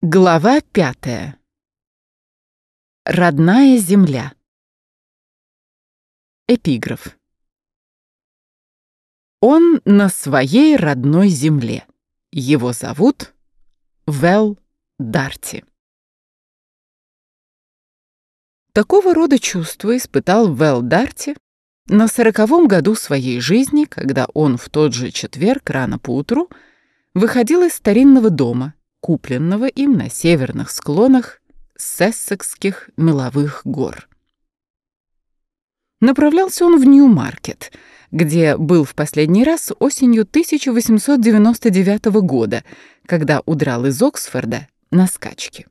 Глава пятая. Родная земля. Эпиграф. Он на своей родной земле. Его зовут Вэл Дарти. Такого рода чувства испытал Вэл Дарти на сороковом году своей жизни, когда он в тот же четверг рано поутру выходил из старинного дома, купленного им на северных склонах Сессекских меловых гор. Направлялся он в Нью-Маркет, где был в последний раз осенью 1899 года, когда удрал из Оксфорда на скачки.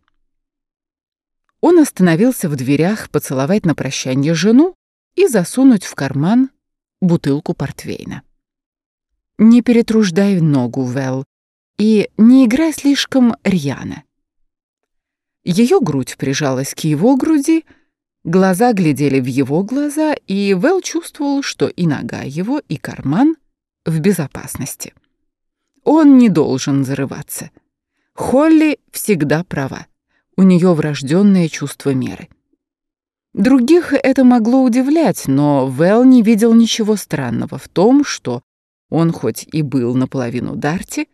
Он остановился в дверях поцеловать на прощание жену и засунуть в карман бутылку портвейна. «Не перетруждай ногу, Вэл, и не играй слишком рьяно. Ее грудь прижалась к его груди, глаза глядели в его глаза, и Вэл чувствовал, что и нога его, и карман в безопасности. Он не должен зарываться. Холли всегда права. У нее врожденное чувство меры. Других это могло удивлять, но Вэл не видел ничего странного в том, что он хоть и был наполовину Дарти,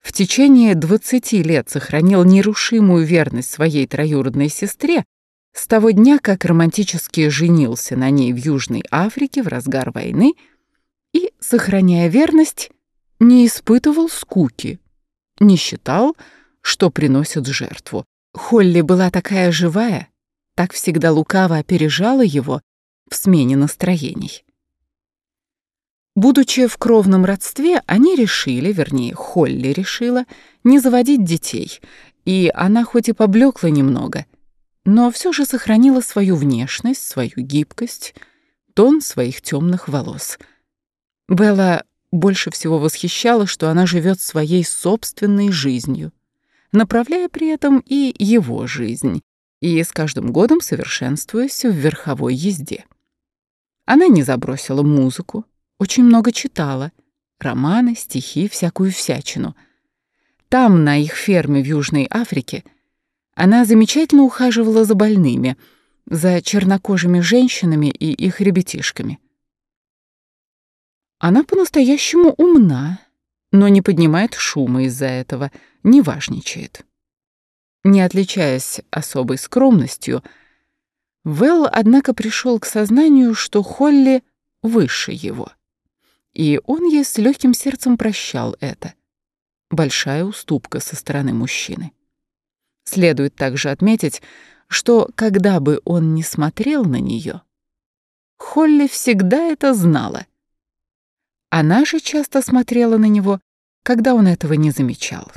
в течение 20 лет сохранил нерушимую верность своей троюродной сестре с того дня, как романтически женился на ней в Южной Африке в разгар войны и, сохраняя верность, не испытывал скуки, не считал, что приносит жертву. Холли была такая живая, так всегда лукаво опережала его в смене настроений. Будучи в кровном родстве, они решили, вернее, Холли решила, не заводить детей, и она хоть и поблекла немного, но все же сохранила свою внешность, свою гибкость, тон своих темных волос. Белла больше всего восхищала, что она живет своей собственной жизнью, направляя при этом и его жизнь, и с каждым годом совершенствуясь в верховой езде. Она не забросила музыку, очень много читала. Романы, стихи, всякую всячину. Там, на их ферме в Южной Африке, она замечательно ухаживала за больными, за чернокожими женщинами и их ребятишками. Она по-настоящему умна, но не поднимает шума из-за этого, не важничает. Не отличаясь особой скромностью, Вэл, однако, пришел к сознанию, что Холли выше его и он ей с легким сердцем прощал это. Большая уступка со стороны мужчины. Следует также отметить, что когда бы он ни смотрел на нее, Холли всегда это знала. Она же часто смотрела на него, когда он этого не замечал.